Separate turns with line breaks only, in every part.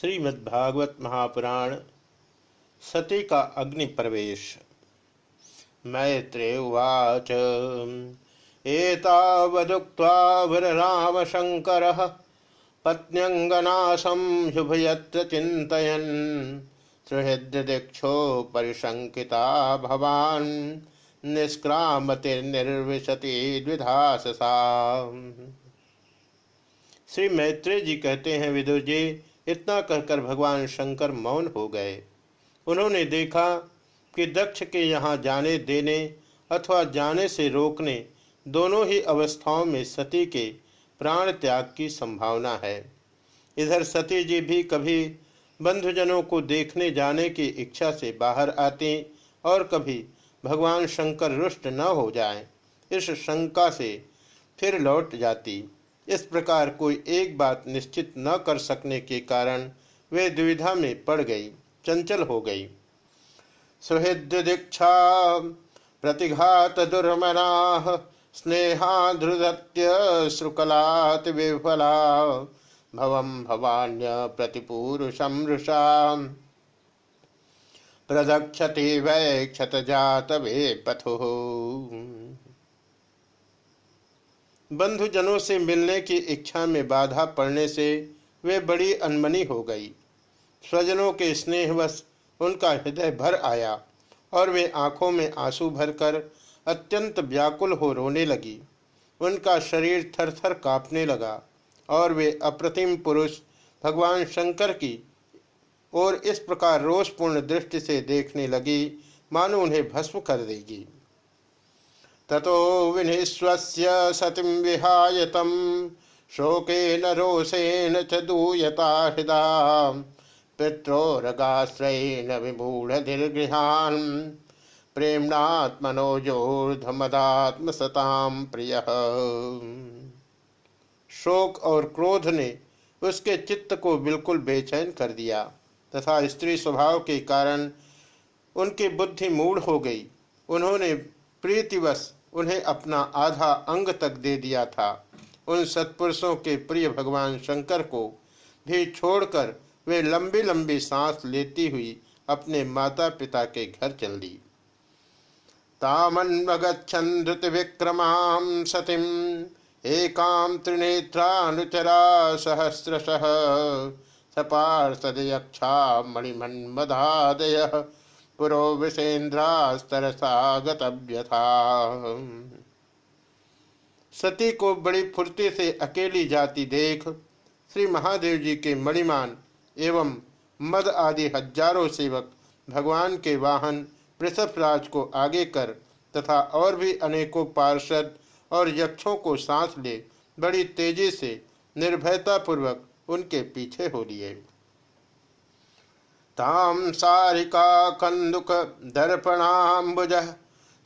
श्रीमद्भागवत महापुराण सती का अग्नि प्रवेश। मैत्रे उवाच, एतावदुक्त्वा वररामशङ्करः पत्न्यङ्गनाशं शुभयत्र चिन्तयन्। सुहृद्दीक्षो परिशङ्किता भवान् निष्क्रामतिर्निर्विशति द्विधाससा श्री मैत्रेय जी कहते हैं, विदुर जी इतना कहकर भगवान शंकर मौन हो गए। उन्होंने देखा कि दक्ष के यहाँ जाने देने अथवा जाने से रोकने दोनों ही अवस्थाओं में सती के प्राण त्याग की संभावना है। इधर सती जी भी कभी बंधुजनों को देखने जाने की इच्छा से बाहर आते और कभी भगवान शंकर रुष्ट न हो जाएँ, इस शंका से फिर लौट जाती। इस प्रकार कोई एक बात निश्चित न कर सकने के कारण वे दुविधा में पड़ गई, चंचल हो गई। सुहृद दीक्षा प्रतिघात दुर्मना स्नेहाधृत्य श्रुकलात विफला भवम भवान्य प्रतिपूरुषम रुषा प्रदक्षति वै क्षत जात वे पथु। बंधुजनों से मिलने की इच्छा में बाधा पड़ने से वे बड़ी अनमनी हो गई। स्वजनों के स्नेहवश उनका हृदय भर आया और वे आँखों में आँसू भरकर अत्यंत व्याकुल हो रोने लगी। उनका शरीर थर थर कांपने लगा और वे अप्रतिम पुरुष भगवान शंकर की और इस प्रकार रोषपूर्ण दृष्टि से देखने लगी, मानो उन्हें भस्म कर देगी। ततो विनिस्वस्य सतिं विहाय तं शोकेन रोषेण च दूयता हृदा पित्रोरगाश्रयेण विमूढधिर्गृहान् प्रेमणात्मनोजोर्धमदात्मसतां प्रिय। शोक और क्रोध ने उसके चित्त को बिल्कुल बेचैन कर दिया, तथा स्त्री स्वभाव के कारण उनकी बुद्धि मूढ़ हो गई। उन्होंने प्रीतिवश उन्हें अपना आधा अंग तक दे दिया था। उन सत्पुरुषों के प्रिय भगवान शंकर को भी छोड़कर वे लंबी लंबी सांस लेती हुई अपने माता पिता के घर चल दी। तामन्वगछन धृत विक्रमां सतीम एकाम त्रिनेत्रानुचरा सहस्रशः सपार्षदयक्षा मणिमन्मदादय पुरो विषेन्द्रास्तरसा गतव्यथा सती को बड़ी फुर्ती से अकेली जाती देख, श्री महादेव जी के मणिमान एवं मद आदि हज़ारों सेवक भगवान के वाहन वृषभराज को आगे कर तथा और भी अनेकों पार्षद और यक्षों को सांस ले बड़ी तेज़ी से निर्भयता पूर्वक उनके पीछे हो लिए। ताम सारिका कंदुक दर्पणाबुज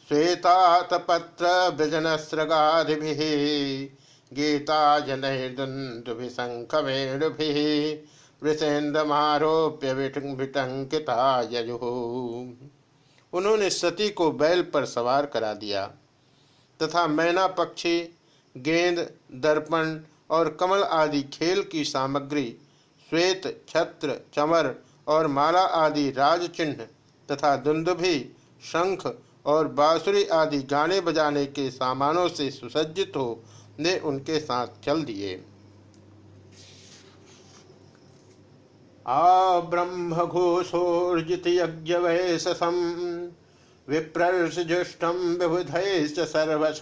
श्वेतातपत्र व्यजनस्रगादिभिः गीता जनैर्दुन्दुभिशङ्खवेणुभिः वृषेन्द्रमारोप्य विटंकिता यजु उन्होंने सती को बैल पर सवार करा दिया, तथा मैना पक्षी, गेंद, दर्पण और कमल आदि खेल की सामग्री, श्वेत, छत्र, चमर और माला आदि राज चिन्ह तथा दुंदुभी शंख और बांसुरी आदि गाने बजाने के सामानों से सुसज्जित हो, ने उनके साथ चल दिए। आ ब्रह्म घोषोर्जित यज्ञ वैसम विप्रर्ष जुष्टम विबुधैश्च सर्वश,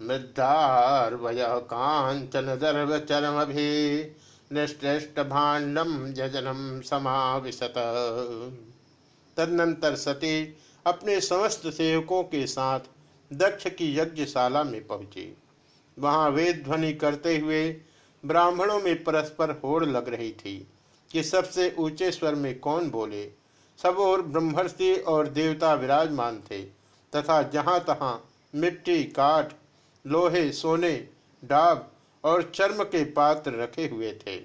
मृद्धार्वय कांचन दर्भ चरम भी निश्रेष्ट भाण्डम जजनम समाविशत। तदनंतर सती अपने समस्त सेवकों के साथ दक्ष की यज्ञशाला में पहुँची। वहाँ वेद ध्वनि करते हुए ब्राह्मणों में परस्पर होड़ लग रही थी कि सबसे ऊँचे स्वर में कौन बोले। सब और ब्रह्मर्षि और देवता विराजमान थे तथा जहाँ तहां मिट्टी, काठ, लोहे, सोने, डाब और चर्म के पात्र रखे हुए थे।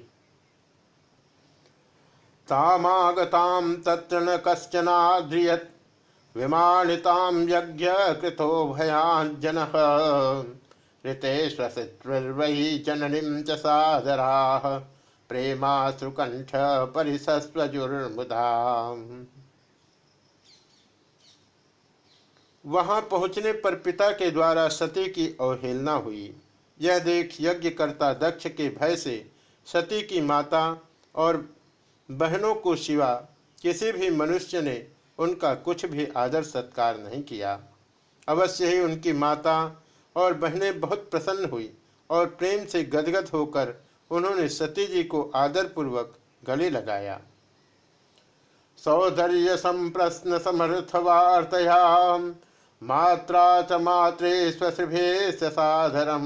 तामागताम तत्र न कश्चनाद्रियत यज्ञ कृतो जननीम च वहाँ पहुँचने पर पिता के द्वारा सती की अवहेलना हुई। यह देख यज्ञकर्ता दक्ष के भय से, सती की माता और बहनों को सिवा किसी भी मनुष्य ने उनका कुछ भी आदर सत्कार नहीं किया। अवश्य ही उनकी माता और बहनें बहुत प्रसन्न हुई और प्रेम से गदगद होकर उन्होंने सती जी को आदर पूर्वक गले लगाया। सौंदर्य संप्रश्न समर्थवार्तया मात्रा च मात्रे स्वशुभे साधरम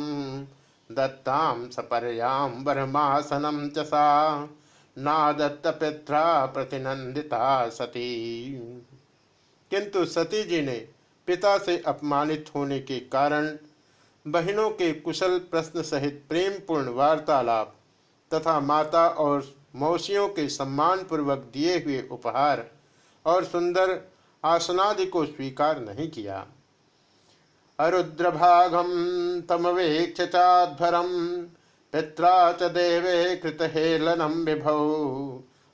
दत्ताम सपर्याम बरमासनम च सा। नादत्त पित्रा प्रतिनंदिता सती। किंतु सती जी ने पिता से अपमानित होने के कारण बहनों के कुशल प्रश्न सहित प्रेम पूर्ण वार्तालाप तथा माता और मौसियों के सम्मान पूर्वक दिए हुए उपहार और सुंदर आसनादि को स्वीकार नहीं किया। अरुद्रभागम तमवेक्ष चाध्वरम पित्रा च देवे कृत हेलनम विभौ।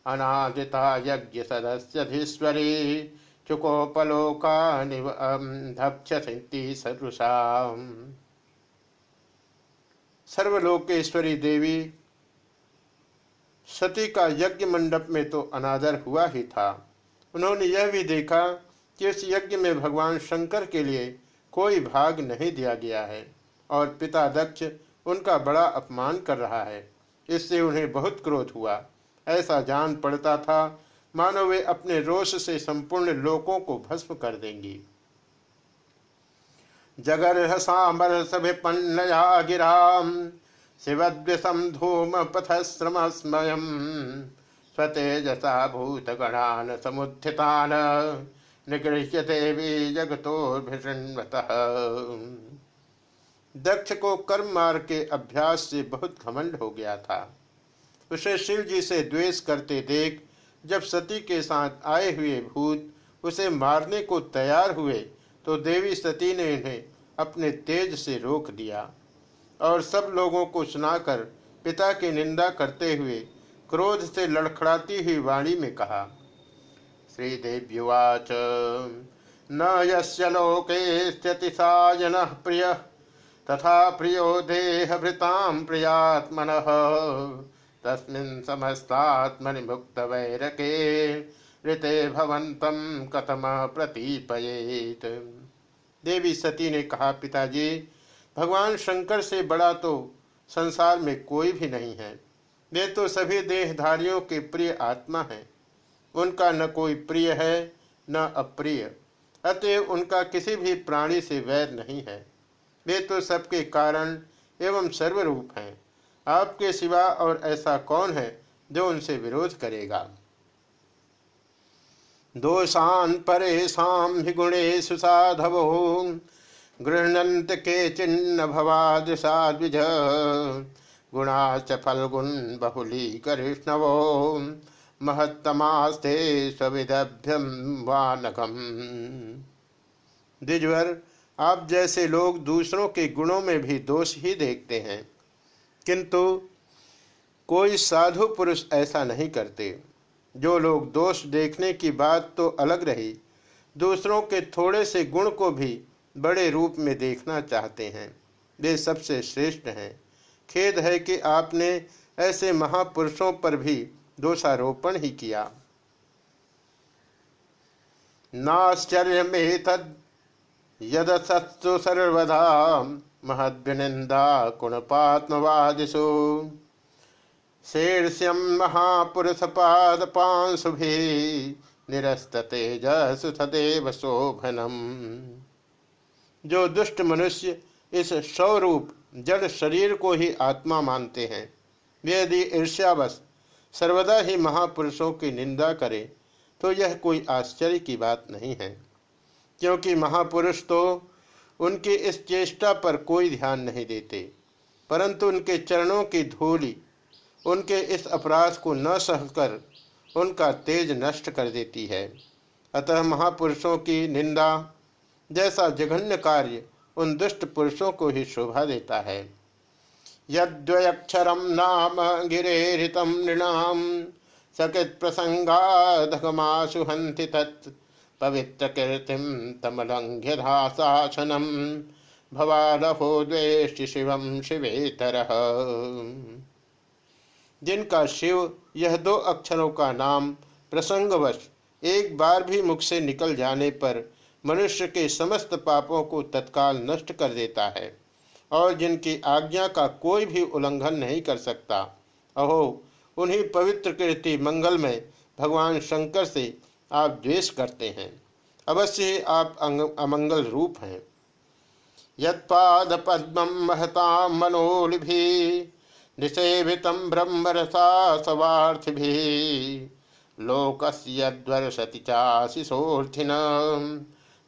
अनादिता यज्ञ सदस्यधीश्वरी चुकोपलोका धक्षति सरुषा सर्वलोकेश्वरी देवी, सती का यज्ञ मंडप में तो अनादर हुआ ही था। उन्होंने यह भी देखा कि इस यज्ञ में भगवान शंकर के लिए कोई भाग नहीं दिया गया है और पिता दक्ष उनका बड़ा अपमान कर रहा है। इससे उन्हें बहुत क्रोध हुआ। ऐसा जान पड़ता था, मानो वे अपने रोष से संपूर्ण लोकों को भस्म कर देंगी। जगर सांबर सभिपन्नया गिराम शिवद्विषम धूम पथश्रम स्मयम स्वतेजसा भूतगणान समुत्थितान निगृह्य देवी जगतोर्भिषण्वतः दक्ष को कर्म मार्ग के अभ्यास से बहुत घमंड हो गया था। उसे शिव जी से द्वेष करते देख, जब सती के साथ आए हुए भूत उसे मारने को तैयार हुए तो देवी सती ने इन्हें अपने तेज से रोक दिया। और सब लोगों को सुनाकर पिता की निंदा करते हुए क्रोध से लड़खड़ाती हुई वाणी में कहा, श्रीदेव्युवाच, न यस्य लोके स्थिति सायन प्रिय, तथा प्रियो देहभृतां प्रियात्मन। तस्मिन् समस्तात्मनि मुक्तवैरके ऋते भवन्तं कथम प्रतीपयेत। देवी सती ने कहा, पिताजी, भगवान शंकर से बड़ा तो संसार में कोई भी नहीं है। वे तो सभी देहधारियों के प्रिय आत्मा हैं। उनका न कोई प्रिय है, न अप्रिय। अतएव उनका किसी भी प्राणी से वैर नहीं है। वे तो सबके कारण एवं सर्वरूप हैं। आपके सिवा और ऐसा कौन है जो उनसे विरोध करेगा? दोषान परेशान गुणेशु साधवो। गृहणंत के चिन्ह भवाद साद्विज। गुणाच फलगुण बहुली कृष्णवो महत्तमास्ते सविधभ्यम वानकम। द्विजवर, आप जैसे लोग दूसरों के गुणों में भी दोष ही देखते हैं, किंतु कोई साधु पुरुष ऐसा नहीं करते। जो लोग दोष देखने की बात तो अलग रही, दूसरों के थोड़े से गुण को भी बड़े रूप में देखना चाहते हैं, वे सबसे श्रेष्ठ हैं। खेद है कि आपने ऐसे महापुरुषों पर भी दोषारोपण ही किया। नाश्चर्य यदसत्सु सर्वदा महद्विनिंदा कुणपात्मवादिषु। शीर्ष्यम महापुरुष पाद पांशुभि निरस्त तेजसु सदैव शोभनम। जो दुष्ट मनुष्य इस स्वरूप जड़ शरीर को ही आत्मा मानते हैं। वे यदि ईर्ष्यावश सर्वदा ही महापुरुषों की निंदा करें तो यह कोई आश्चर्य की बात नहीं है। क्योंकि महापुरुष तो उनकी इस चेष्टा पर कोई ध्यान नहीं देते, परंतु उनके चरणों की धूलि, उनके इस अपराध को न सहकर उनका तेज नष्ट कर देती है। अतः महापुरुषों की निंदा जैसा जघन्य कार्य उन दुष्ट पुरुषों को ही शोभा देता है। यद्वयक्षरम नाम गिरेरितम नृणाम सकृत प्रसंगाधमाशु हंति तत् पवित्र कीर्तिम तमलंघ्य धाशासनम भवालहो द्वेष्टि शिवम शिवेतर। जिनका शिव, यह दो अक्षरों का नाम प्रसंगवश एक बार भी मुख से निकल जाने पर मनुष्य के समस्त पापों को तत्काल नष्ट कर देता है और जिनकी आज्ञा का कोई भी उल्लंघन नहीं कर सकता। अहो, उन्हीं पवित्र कीर्ति मंगल में भगवान शंकर से आप द्वेष करते हैं। अवश्य आप अमंगल रूप हैं। यदपाद पद्म महता मनोल मनोलिभि निषेवित ब्रह्मरसा सवार्थि लोकस्यद्वर्षति चाशिशोर्थिन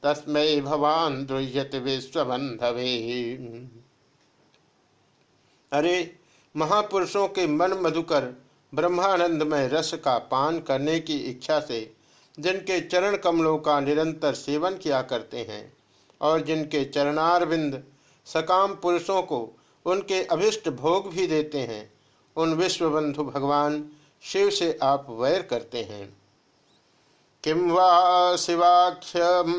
तस्मै भवान द्रुह्यत विश्वबंधवे अरे, महापुरुषों के मन मधुकर, ब्रह्मानंदमय रस का पान करने की इच्छा से, जिनके चरण कमलों का निरंतर सेवन किया करते हैं, और जिनके चरणारविंद सकाम पुरुषों को उनके अभिष्ट भोग भी देते हैं, उन विश्वबंधु भगवान शिव से आप वैर करते हैं। किम वा शिवाख्यम?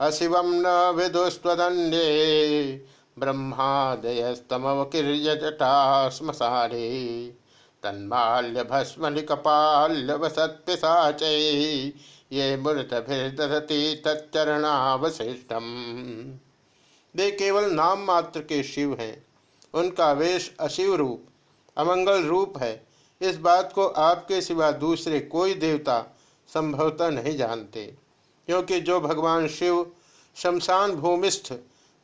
अशिवम न विदुस्वदन्ये ब्रह्मादयस्तमवकीर्य जटा श्मशाने तन्माल्य भस्मनिकपाल्य वसत्पिशाचै ये मूर्तभिर्दधति तच्चरणावशिष्टम। वे केवल नाम मात्र के शिव हैं। उनका वेश अशिव रूप, अमंगल रूप है। इस बात को आपके सिवा दूसरे कोई देवता संभवतः नहीं जानते, क्योंकि जो भगवान शिव शमशान भूमिस्थ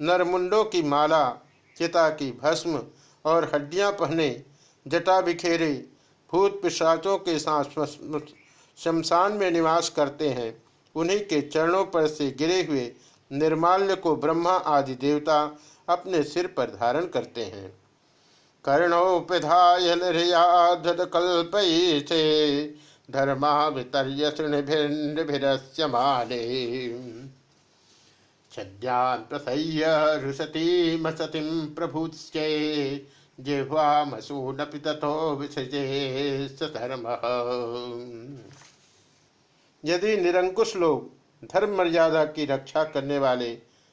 नरमुंडों की माला, चिता की भस्म और हड्डियाँ पहने, जटा बिखेरे, भूत पिशाचों के साथ शमशान में निवास करते हैं, उन्हीं के चरणों पर से गिरे हुए निर्माल्य को ब्रह्मा आदि देवता अपने सिर पर धारण करते हैं। कर्णोपिधाय कल्पये धर्मा वितर्य छद्यान् प्रसह्य रुसतीमसतिं जिह्वामसूनपि विसजे यदि निरंकुश लोग धर्म मर्यादा की रक्षा करने वाले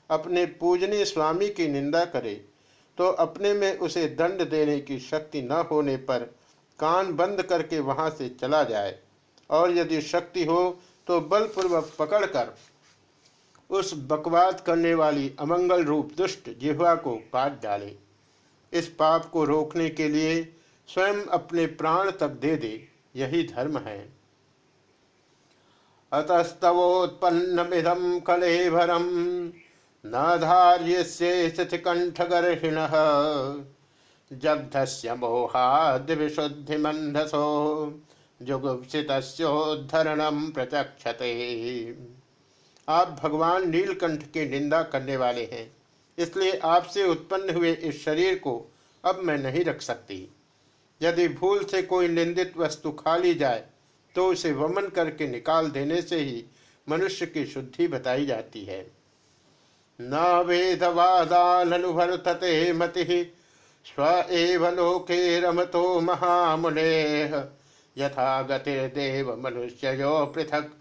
अपने पूजनीय स्वामी की निंदा करे तो अपने में उसे दंड देने की शक्ति न होने पर कान बंद करके वहाँ से चला जाए। और यदि शक्ति हो तो बलपूर्वक पकड़कर उस बकवाद करने वाली अमंगल रूप दुष्ट जिह्वा को काट डाले। इस पाप को रोकने के लिए स्वयं अपने प्राण तक दे दे, यही धर्म है। अतस्तवोत्पन्नमिदं कलेभरं न धार्यस्य कंठगर्षिण जग्धस्य मोहाद्विशुद्धिमन्धसो। जुगुप्सितस्योद्धरणं प्रचक्षते। आप भगवान नीलकंठ की निंदा करने वाले हैं, इसलिए आपसे उत्पन्न हुए इस शरीर को अब मैं नहीं रख सकती। यदि भूल से कोई निंदित वस्तु खा ली जाए तो उसे वमन करके निकाल देने से ही मनुष्य की शुद्धि बताई जाती है। न वेदवादानुभरतते मति स्व एव लोके रमतो महामुने यथा गतिर्देव मनुष्यो पृथक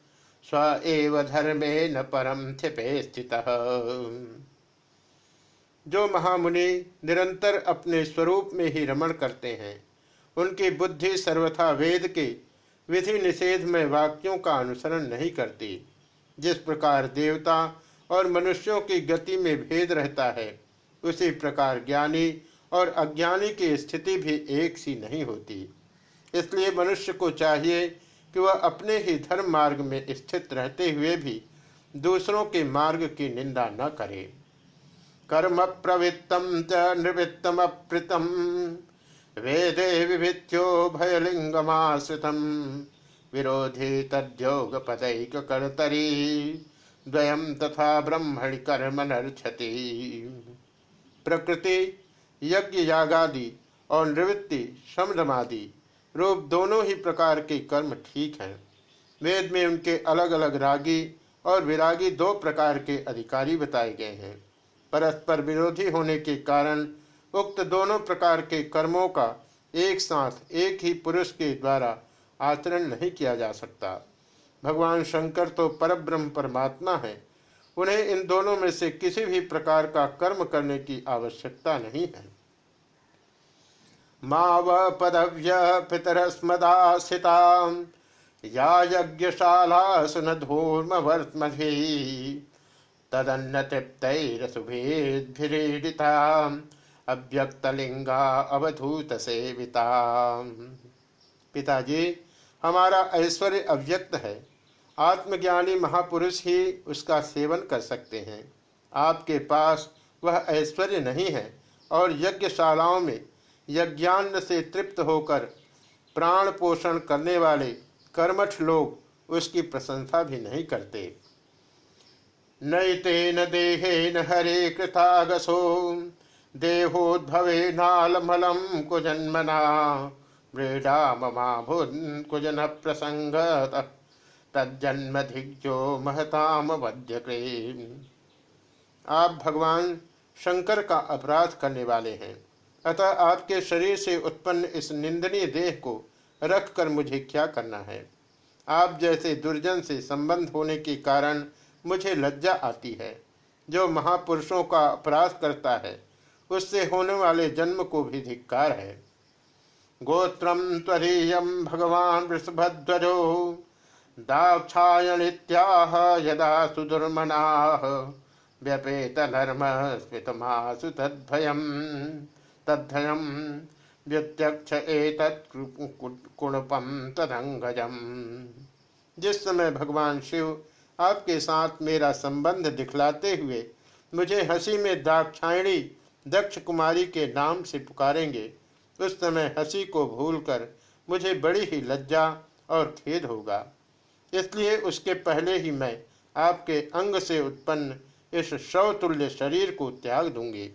स्व एव धर्मे न परम थिपे स्थित। जो महामुनि निरंतर अपने स्वरूप में ही रमण करते हैं, उनकी बुद्धि सर्वथा वेद के विधि निषेध में वाक्यों का अनुसरण नहीं करती, जिस प्रकार देवता और मनुष्यों की गति में भेद रहता है, उसी प्रकार ज्ञानी और अज्ञानी की स्थिति भी एक सी नहीं होती। इसलिए मनुष्य को चाहिए कि वह अपने ही धर्म मार्ग में स्थित रहते हुए भी दूसरों के मार्ग की निंदा न करे। कर्म प्रवृत्तम च निवृत्तम अप्रितम। वेदे विभित्यो भयलिंगमाश्रितम। विरोधी तद्योग पदैक कर्तरी द्वयम तथा ब्रह्मणि कर्म नर्छति प्रकृति, यज्ञ यागादि और निवृत्ति शमदमादि रूप दोनों ही प्रकार के कर्म ठीक हैं। वेद में उनके अलग अलग रागी और विरागी दो प्रकार के अधिकारी बताए गए हैं। परस्पर विरोधी होने के कारण उक्त दोनों प्रकार के कर्मों का एक साथ एक ही पुरुष के द्वारा आचरण नहीं किया जा सकता। भगवान शंकर तो परब्रह्म परमात्मा है। उन्हें इन दोनों में से किसी भी प्रकार का कर्म करने की आवश्यकता नहीं है। माव पदव्य पितरस्मदासिता या यज्ञशाला सुनधूर्मवर्त्मभि तदन्न तृप्तरसुभेद्भिरीडिता अव्यक्तलिंगा अवधूत सेविता पिताजी, हमारा ऐश्वर्य अव्यक्त है। आत्मज्ञानी महापुरुष ही उसका सेवन कर सकते हैं। आपके पास वह ऐश्वर्य नहीं है और यज्ञशालाओं में यज्ञान्न से तृप्त होकर प्राण पोषण करने वाले कर्मठ लोग उसकी प्रशंसा भी नहीं करते। नैतेन देहेन हरे कृतागसो, देहोद्भवे नालमलम कुजन्मना मृडा ममा भुन कुजन प्रसंग तज्जन्मधिज्यो महताम वध्यक्रे आप भगवान शंकर का अपराध करने वाले हैं। अतः आपके शरीर से उत्पन्न इस निंदनीय देह को रखकर मुझे क्या करना है? आप जैसे दुर्जन से संबंध होने के कारण मुझे लज्जा आती है। जो महापुरुषों का अपराध करता है, उससे होने वाले जन्म को भी धिक्कार है। गोत्रम त्वरीयम भगवान वृषभध्वजो, दाक्षायणित्याह यदा सुदुर्मना, व्यपेत नर्म स्मितमासु तद्भयम्। तद्धयम व्यत्यक्ष कुणपम तदंगजम जिस समय भगवान शिव आपके साथ मेरा संबंध दिखलाते हुए मुझे हँसी में दाक्षायणी दक्ष कुमारी के नाम से पुकारेंगे, उस समय हँसी को भूलकर मुझे बड़ी ही लज्जा और खेद होगा। इसलिए उसके पहले ही मैं आपके अंग से उत्पन्न इस शवतुल्य शरीर को त्याग दूँगी।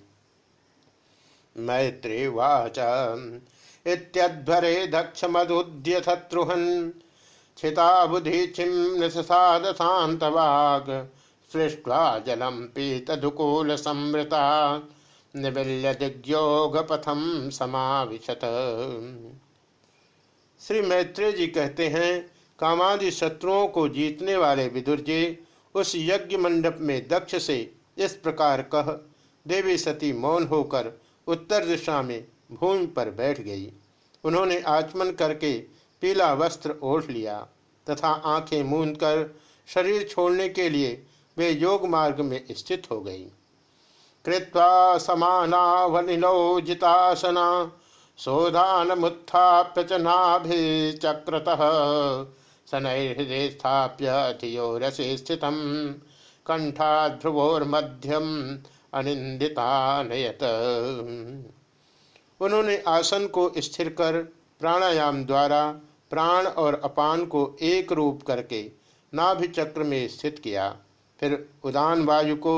मैत्रीवाच। इत्यध्वरे दक्षमदुद्य शत्रुहन् छिता बुधिचिं शांतवाग सृष्ट्वा जलं निबिल्य दिग्योगपथम समाविशत। श्री मैत्रेय जी कहते हैं, कामादि शत्रुओं को जीतने वाले विदुर जी, उस यज्ञ मंडप में दक्ष से इस प्रकार कह, देवी सती मौन होकर उत्तर दिशा में भूमि पर बैठ गई। उन्होंने आचमन करके पीला वस्त्र ओढ़ लिया तथा आँखें मूंद कर शरीर छोड़ने के लिए वे योग मार्ग में स्थित हो गई। कृत्वा समानावनिलो जितासना सोदानमुत्थाप्य च नाभिचक्रतः शनैर्हृदय स्थाप्य अधियोरसे स्थितम। कंठाध्रुवोर्मध्यम अनिंदितानयत उन्होंने आसन को स्थिर कर प्राणायाम द्वारा प्राण और अपान को एक रूप करके नाभि चक्र में स्थित किया। फिर उदान वायु को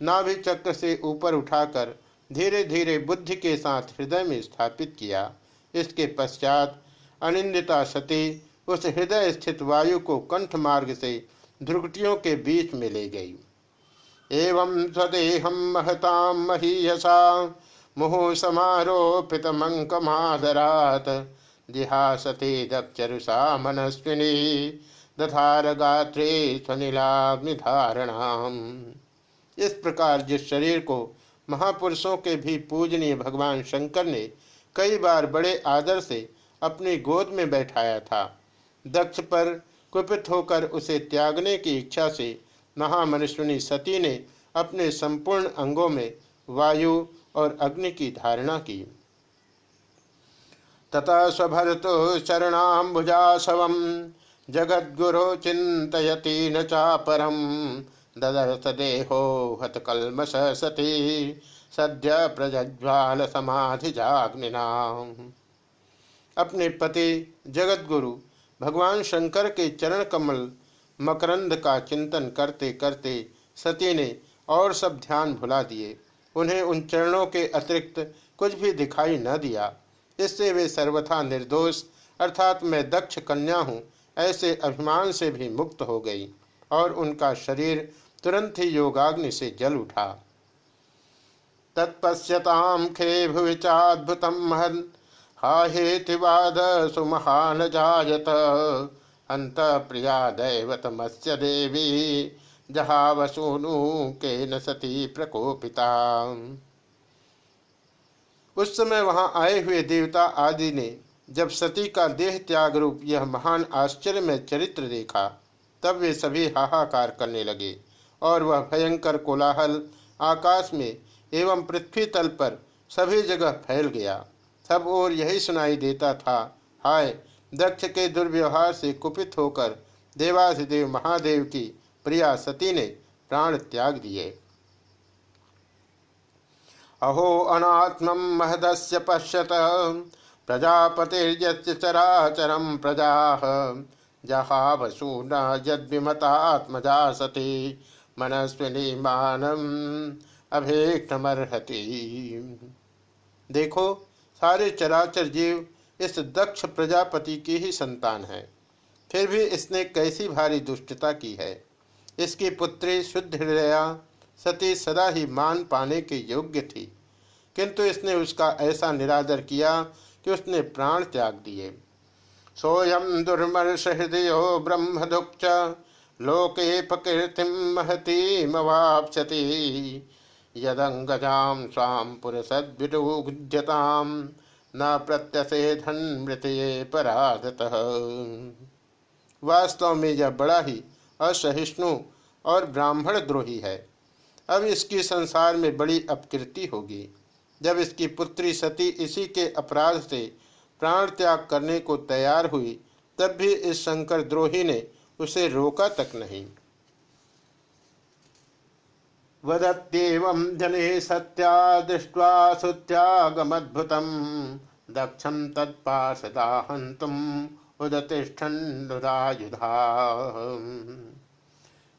नाभि चक्र से ऊपर उठाकर धीरे धीरे बुद्धि के साथ हृदय में स्थापित किया। इसके पश्चात अनिंदिता सती उस हृदय स्थित वायु को कंठ मार्ग से ध्रुकटियों के बीच में ले गई। एवं स्वदेहम महताम महीयसा। मुहु समारोपित मंकमादरात जिहासते दक्षरुषा मनस्विनी। दधार गात्रे स्वनिलाग्निधारणाम। इस प्रकार जिस शरीर को महापुरुषों के भी पूजनीय भगवान शंकर ने कई बार बड़े आदर से अपनी गोद में बैठाया था। दक्ष पर कुपित होकर उसे त्यागने की इच्छा से महामनुष्यनी सती ने अपने संपूर्ण अंगों में वायु और अग्नि की धारणा की। तथा स्वभरतो शरणाम्बुजाशव जगद्गुरो चिंतयती न चापरम। ददर्थ देहो हत हतकलमश सती, सद्य प्रज्वाल समाधि जाग्निना अपने पति जगतगुरु भगवान शंकर के चरण कमल मकरंद का चिंतन करते करते सती ने और सब ध्यान भुला दिए। उन्हें उन चरणों के अतिरिक्त कुछ भी दिखाई न दिया। इससे वे सर्वथा निर्दोष, अर्थात मैं दक्ष कन्या हूँ, ऐसे अभिमान से भी मुक्त हो गई और उनका शरीर तुरंत ही योगाग्नि से जल उठा। तत्पश्यताम खे भुवि चाद्भुतम महन हाहेतिवाद सुमहान जायत। अंत प्रिया दैवतमस्य देवी जहा वसूनु के न सती प्रकोपिता। उस समय वहाँ आए हुए देवता आदि ने जब सती का देह त्याग रूप यह महान आश्चर्य में चरित्र देखा, तब वे सभी हाहाकार करने लगे और वह भयंकर कोलाहल आकाश में एवं पृथ्वी तल पर सभी जगह फैल गया। सब और यही सुनाई देता था, हाय दक्ष के दुर्व्यवहार से कुपित होकर देवाधिदेव महादेव की प्रिया सती ने प्राण त्याग दिए। अहो अनात्म महदस्य पश्यत प्रजापतिर्यचराचरम प्रजा जहावसून यद्विमतात्मजा सती मनस्विनी मानम अभेक्षमर्हति देखो, सारे चराचर जीव इस दक्ष प्रजापति की ही संतान है। फिर भी इसने कैसी भारी दुष्टता की है। इसकी पुत्री शुद्ध हृदया सती सदा ही मान पाने के योग्य थी। किंतु इसने उसका ऐसा निरादर किया कि उसने प्राण त्याग दिए। सोयम दुर्मर्ष हृदय ब्रह्म दुक्ष लोके प्रकृति महती मवापति यदंगजाम स्वाम पुरसद्विडुग्ध्यताम न प्रत्यसेधन मृतये पराधतः वास्तव में यह बड़ा ही असहिष्णु और ब्राह्मण द्रोही है। अब इसकी संसार में बड़ी अपकृति होगी। जब इसकी पुत्री सती इसी के अपराध से प्राण त्याग करने को तैयार हुई, तब भी इस शंकर द्रोही ने उसे रोका तक नहीं। वदत्येवं जने सत्या दृष्ट्वा सुत्यागमद्भुतं। दक्षं तत्पार्षदा हन्तुम् उदतिष्ठन्नुदायुधा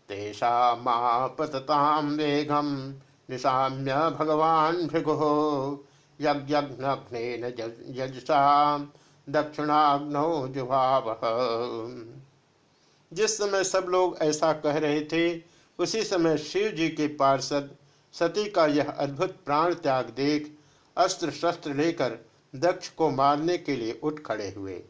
तेषामापततां वेगं निशाम्य भगवान् भृगुः। यज्ञघ्नेन यजसा दक्षिणाग्नौ जुभावः जिस समय सब लोग ऐसा कह रहे थे उसी समय शिव जी के पार्षद सती का यह अद्भुत प्राण त्याग देख अस्त्र शस्त्र लेकर दक्ष को मारने के लिए उठ खड़े हुए।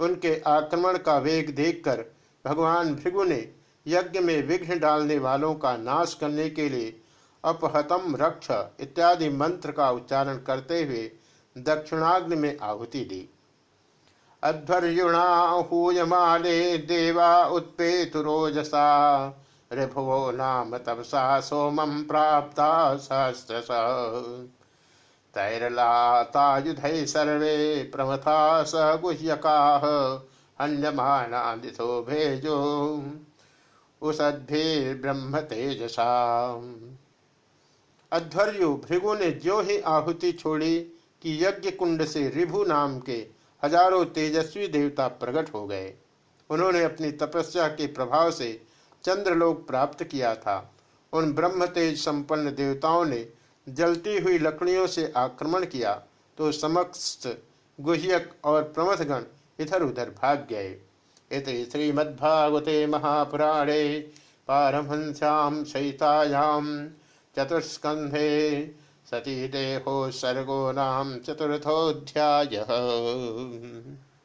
उनके आक्रमण का वेग देखकर भगवान भृगु ने यज्ञ में विघ्न डालने वालों का नाश करने के लिए अपहतम रक्ष इत्यादि मंत्र का उच्चारण करते हुए दक्षिणाग्नि में आहुति दी। अध्वर्युणाहूयमाले देवा उत्पेतुरोजसा ऋभुवो नाम तपसा सोमं प्राप्ता सहस्रश तैरलातायुधै सर्वे प्रमथा स गुह्यकाः हन्यमानादिशो भेजो। उसद्भिर्ब्रह्म तेजसा। अध्वर्यु, भृगु ने जो ही आहुति छोड़ी कि यज्ञ कुंड से रिभु नाम के हज़ारों तेजस्वी देवता प्रकट हो गए। उन्होंने अपनी तपस्या के प्रभाव से चंद्रलोक प्राप्त किया था। उन ब्रह्म तेज संपन्न देवताओं ने जलती हुई लकड़ियों से आक्रमण किया तो समस्त गुह्यक और प्रमथगण इधर उधर भाग गए। इत श्रीमद्भागवते महापुराणे पारमहंस्याम सहितायाम चतुष्कंधे सती देहो सर्गो नाम चतुर्थोध्याय